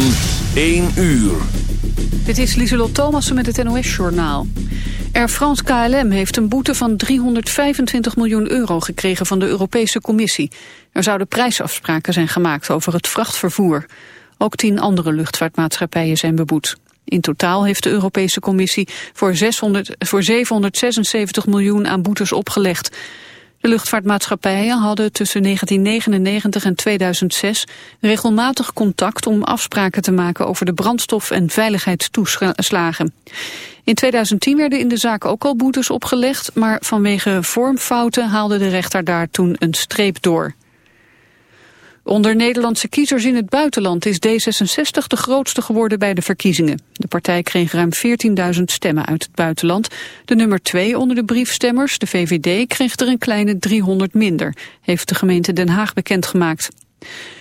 van 1 uur. Dit is Lieselot Thomassen met het NOS-journaal. Air France KLM heeft een boete van 325 miljoen euro gekregen van de Europese Commissie. Er zouden prijsafspraken zijn gemaakt over het vrachtvervoer. Ook tien andere luchtvaartmaatschappijen zijn beboet. In totaal heeft de Europese Commissie voor, 600, voor 776 miljoen aan boetes opgelegd. De luchtvaartmaatschappijen hadden tussen 1999 en 2006 regelmatig contact om afspraken te maken over de brandstof- en veiligheidstoeslagen. In 2010 werden in de zaak ook al boetes opgelegd, maar vanwege vormfouten haalde de rechter daar toen een streep door. Onder Nederlandse kiezers in het buitenland is D66 de grootste geworden bij de verkiezingen. De partij kreeg ruim 14.000 stemmen uit het buitenland. De nummer 2 onder de briefstemmers, de VVD, kreeg er een kleine 300 minder, heeft de gemeente Den Haag bekendgemaakt.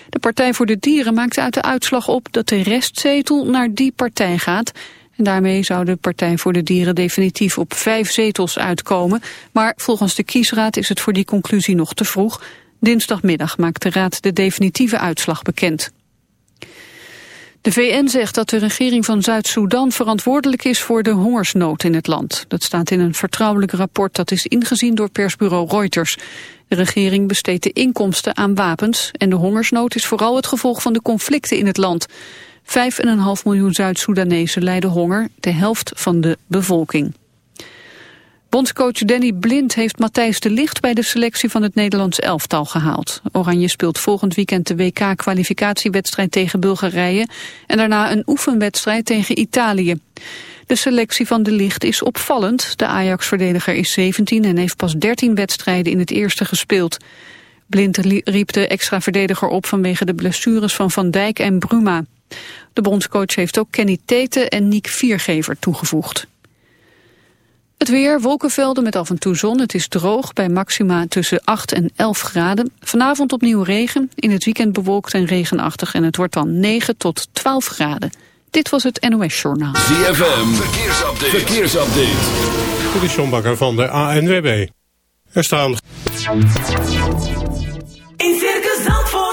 De Partij voor de Dieren maakte uit de uitslag op dat de restzetel naar die partij gaat. En daarmee zou de Partij voor de Dieren definitief op vijf zetels uitkomen. Maar volgens de kiesraad is het voor die conclusie nog te vroeg. Dinsdagmiddag maakt de Raad de definitieve uitslag bekend. De VN zegt dat de regering van Zuid-Soedan verantwoordelijk is voor de hongersnood in het land. Dat staat in een vertrouwelijk rapport dat is ingezien door persbureau Reuters. De regering besteedt de inkomsten aan wapens en de hongersnood is vooral het gevolg van de conflicten in het land. Vijf en een half miljoen Zuid-Soedanezen lijden honger, de helft van de bevolking. Bondscoach Danny Blind heeft Matthijs de Licht bij de selectie van het Nederlands elftal gehaald. Oranje speelt volgend weekend de WK-kwalificatiewedstrijd tegen Bulgarije en daarna een oefenwedstrijd tegen Italië. De selectie van de Licht is opvallend. De Ajax-verdediger is 17 en heeft pas 13 wedstrijden in het eerste gespeeld. Blind riep de extra verdediger op vanwege de blessures van Van Dijk en Bruma. De bondscoach heeft ook Kenny Tete en Nick Viergever toegevoegd. Het weer, wolkenvelden met af en toe zon. Het is droog bij maxima tussen 8 en 11 graden. Vanavond opnieuw regen. In het weekend bewolkt en regenachtig. En het wordt dan 9 tot 12 graden. Dit was het NOS Journaal. ZFM, verkeersupdate. verkeersupdate. Dit is John Bakker van de ANWB. Er staan... In Circus Zandvoort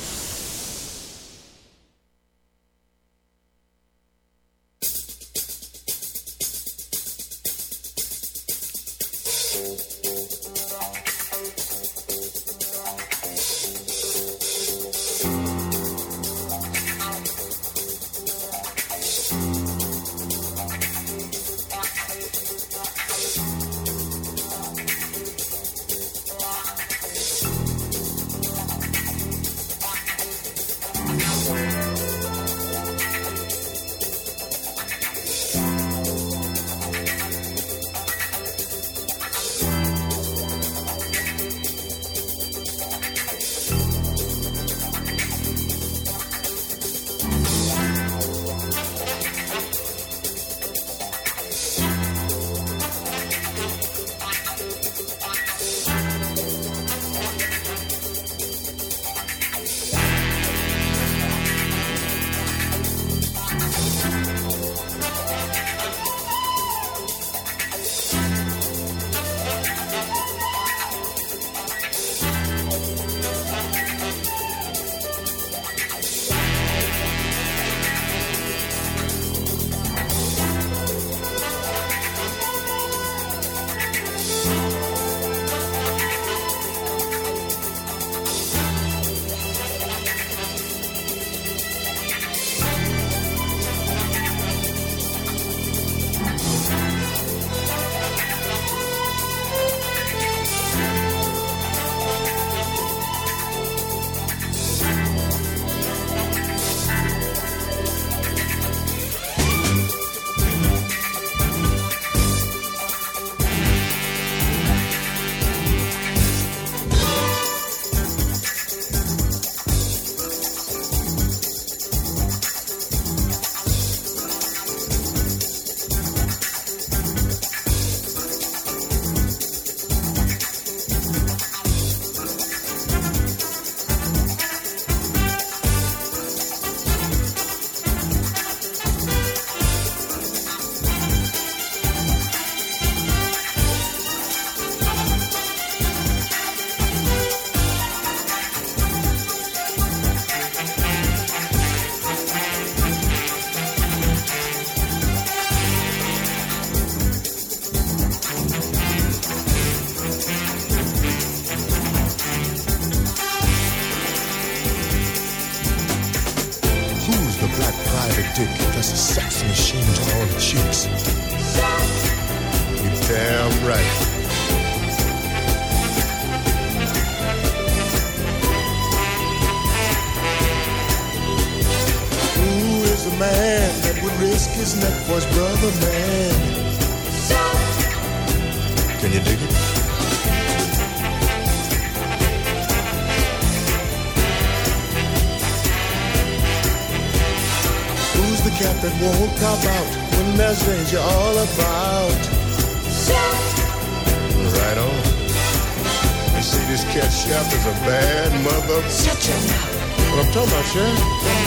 Cat chef is a bad mother. Shut your mouth. What I'm talking about, Chef?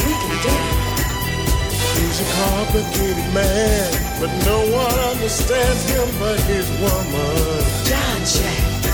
We can do it. He's a complicated man, but no one understands him but his woman. John Chef.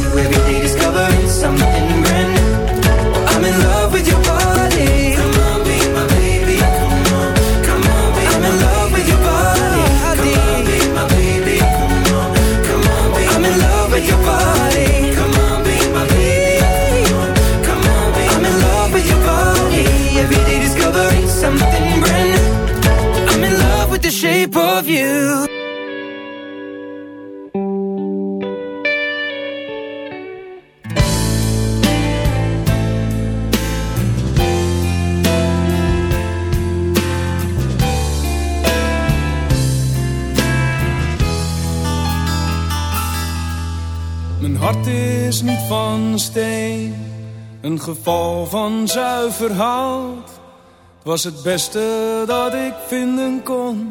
Mijn hart is niet van steen, een geval van zuiver hout. Was het beste dat ik vinden kon,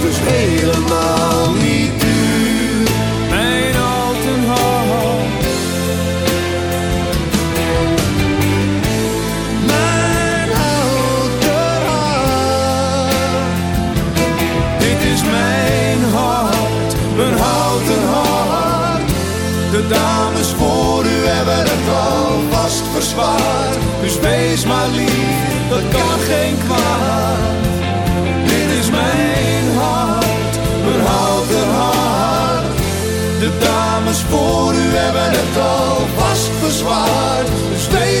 dus helemaal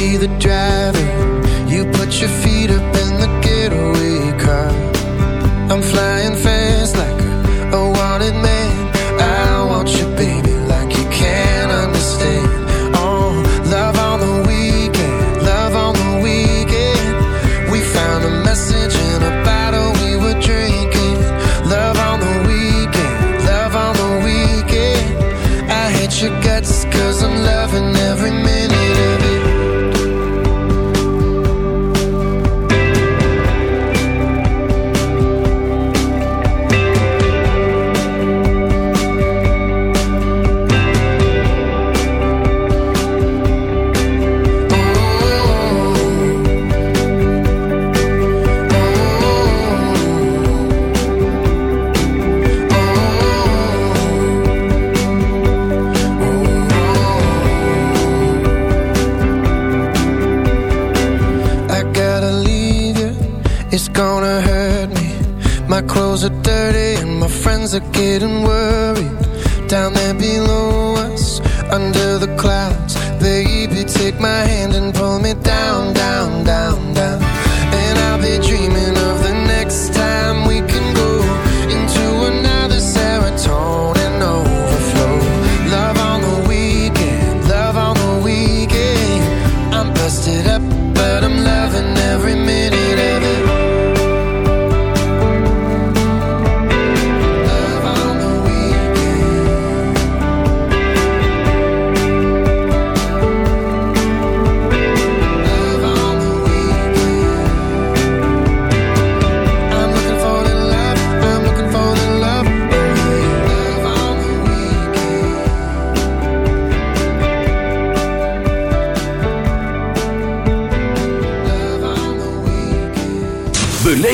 the drive.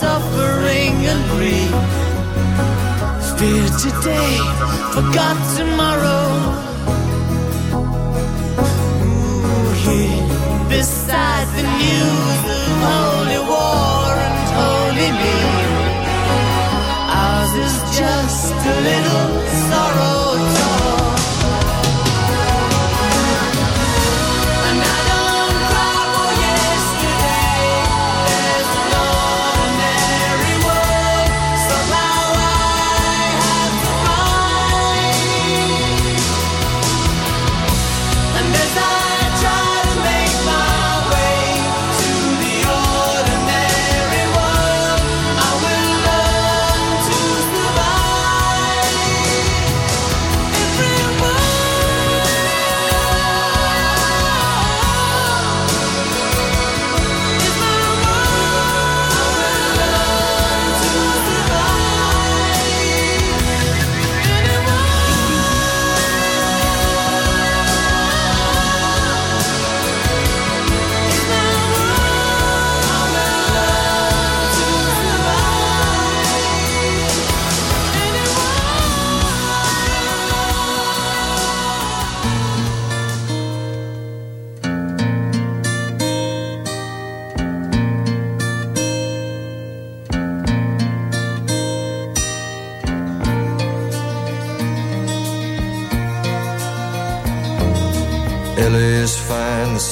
Suffering and grief. Fear today, forgot tomorrow. Ooh, here beside the news of holy war and holy me. Ours is just a little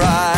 Am,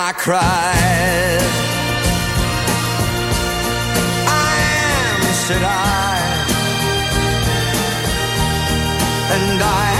Am, I cried. I am, said I. And I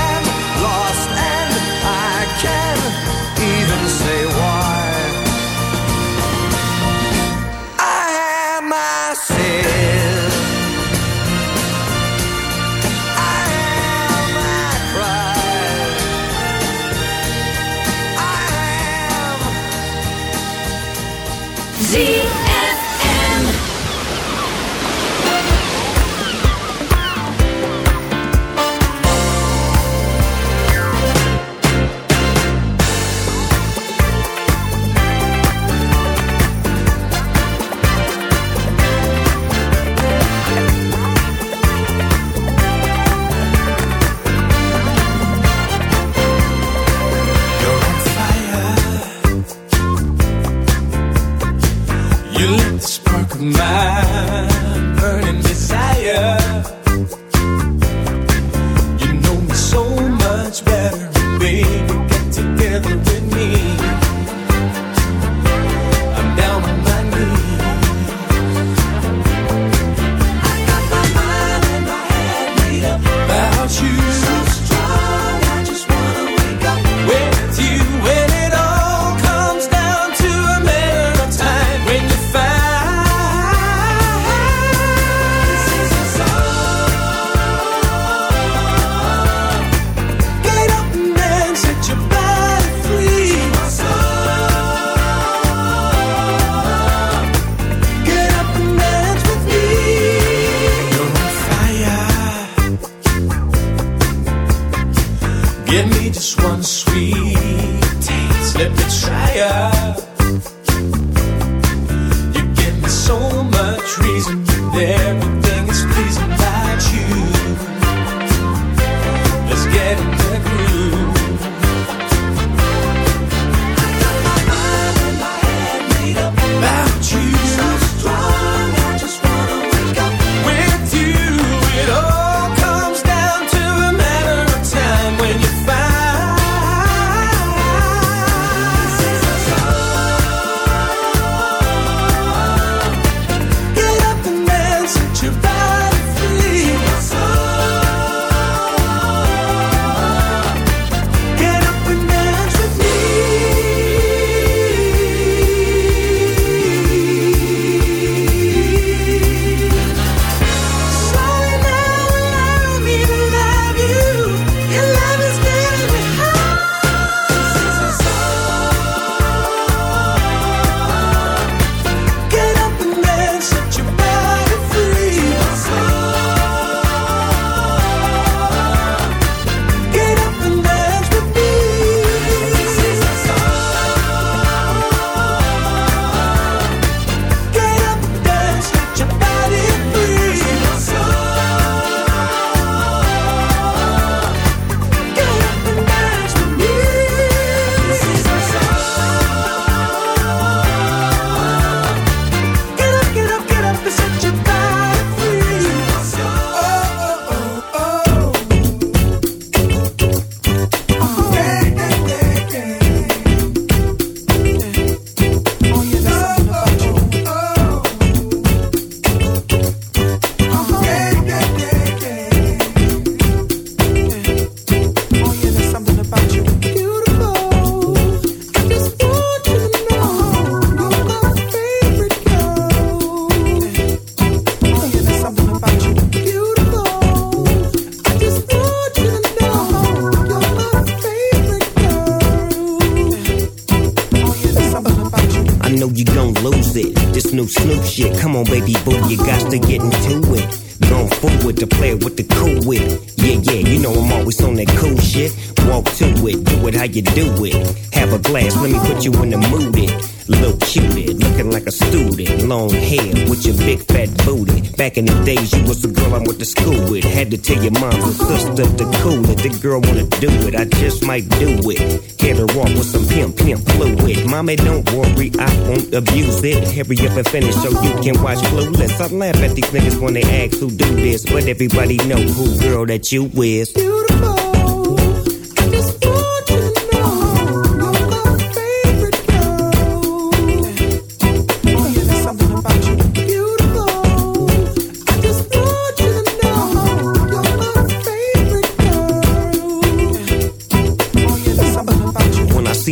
To tell your mom and sister cool it. The girl wanna do it, I just might do it. Hit her off with some pimp, pimp fluid. Mommy, don't worry, I won't abuse it. Hurry up and finish so you can watch Clueless. I laugh at these niggas when they ask who do this, but everybody know who girl that you is.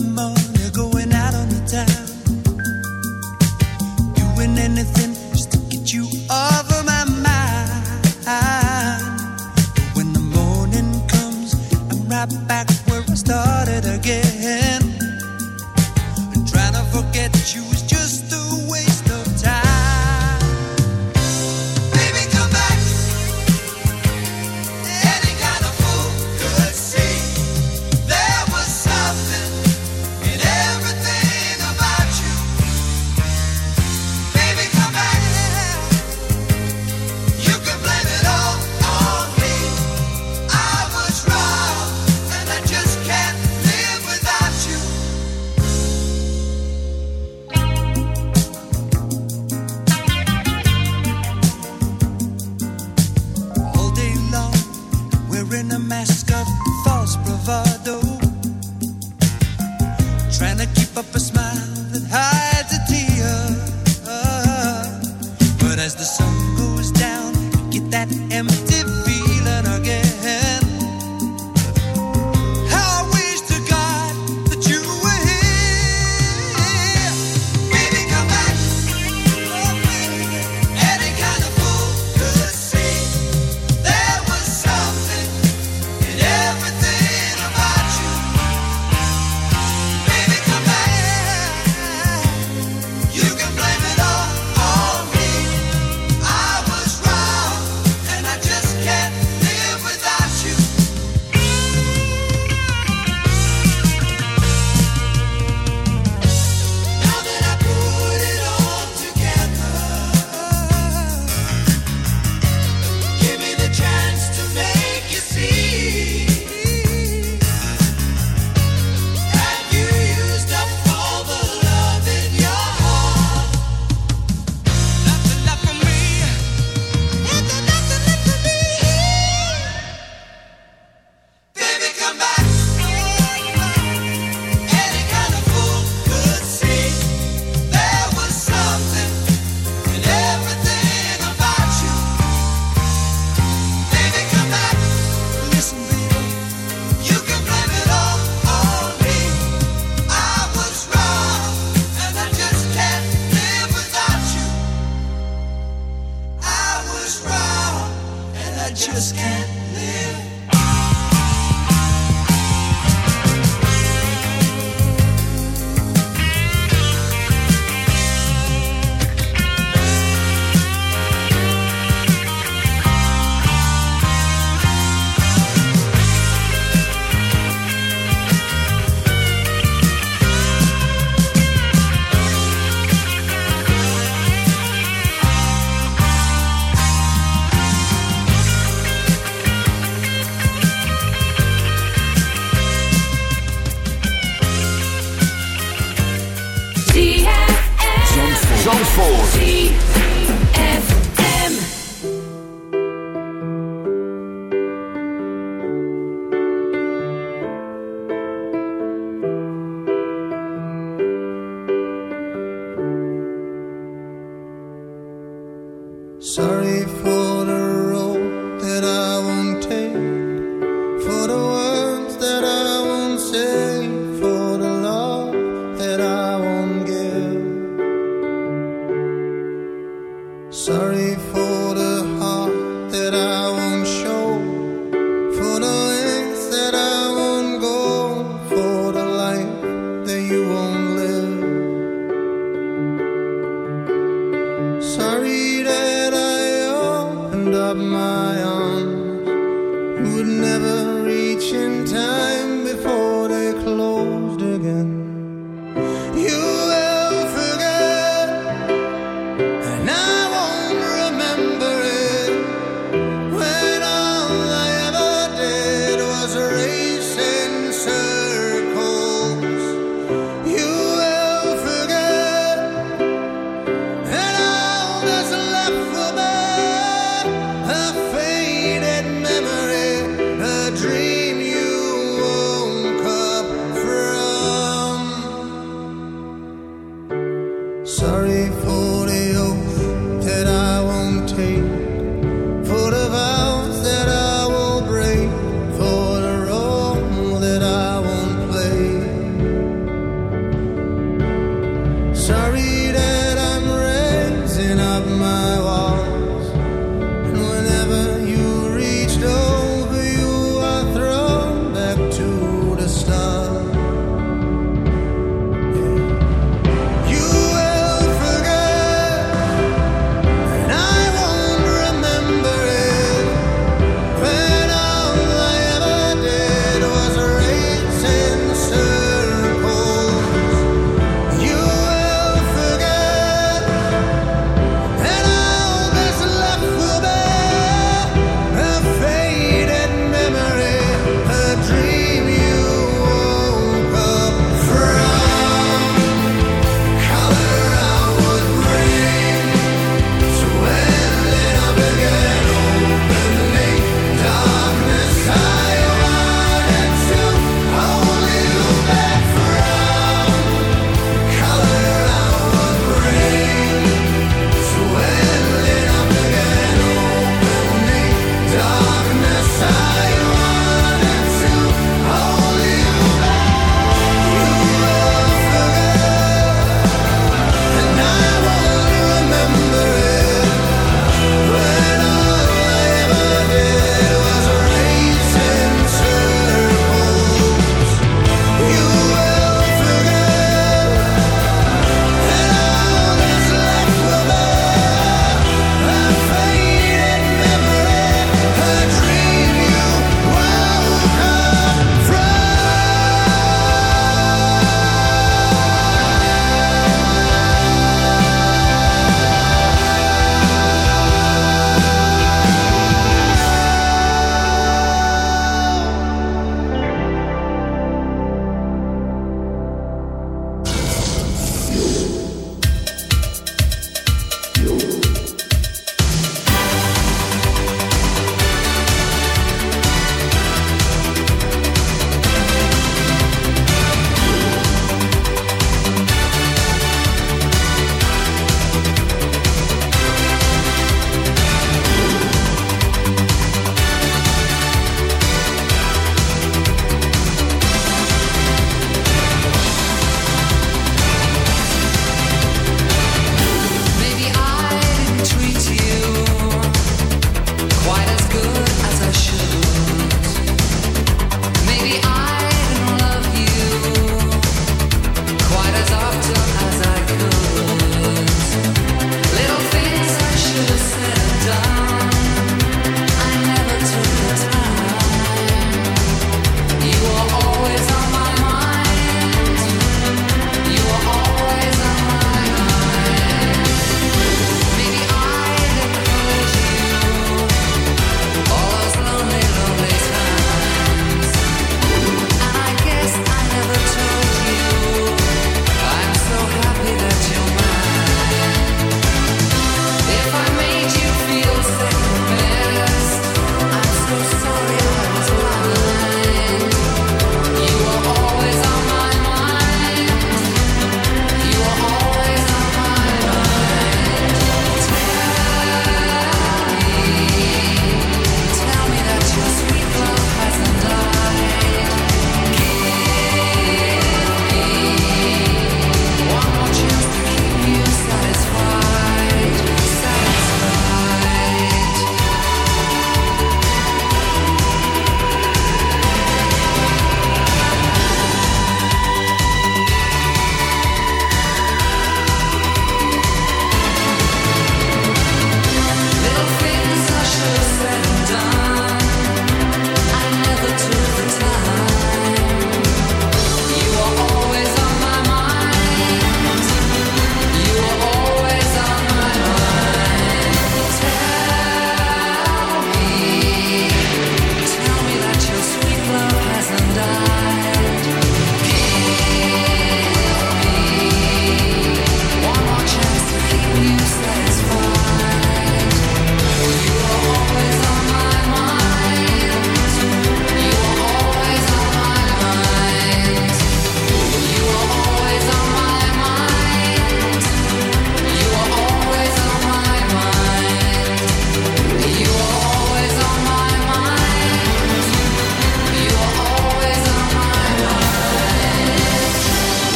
the morning, going out on the town, doing anything.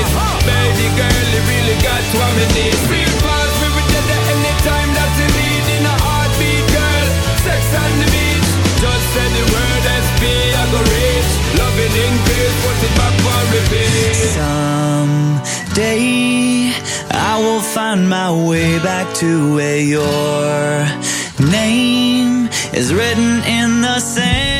it. Baby girl, you really got. Real fast, we will anytime that you need. In a heartbeat, girl, sex on the beach. Just say the word SP, I go reach. In peace, put it back on repeat. Someday, I will find my way back to where your name is written in the sand.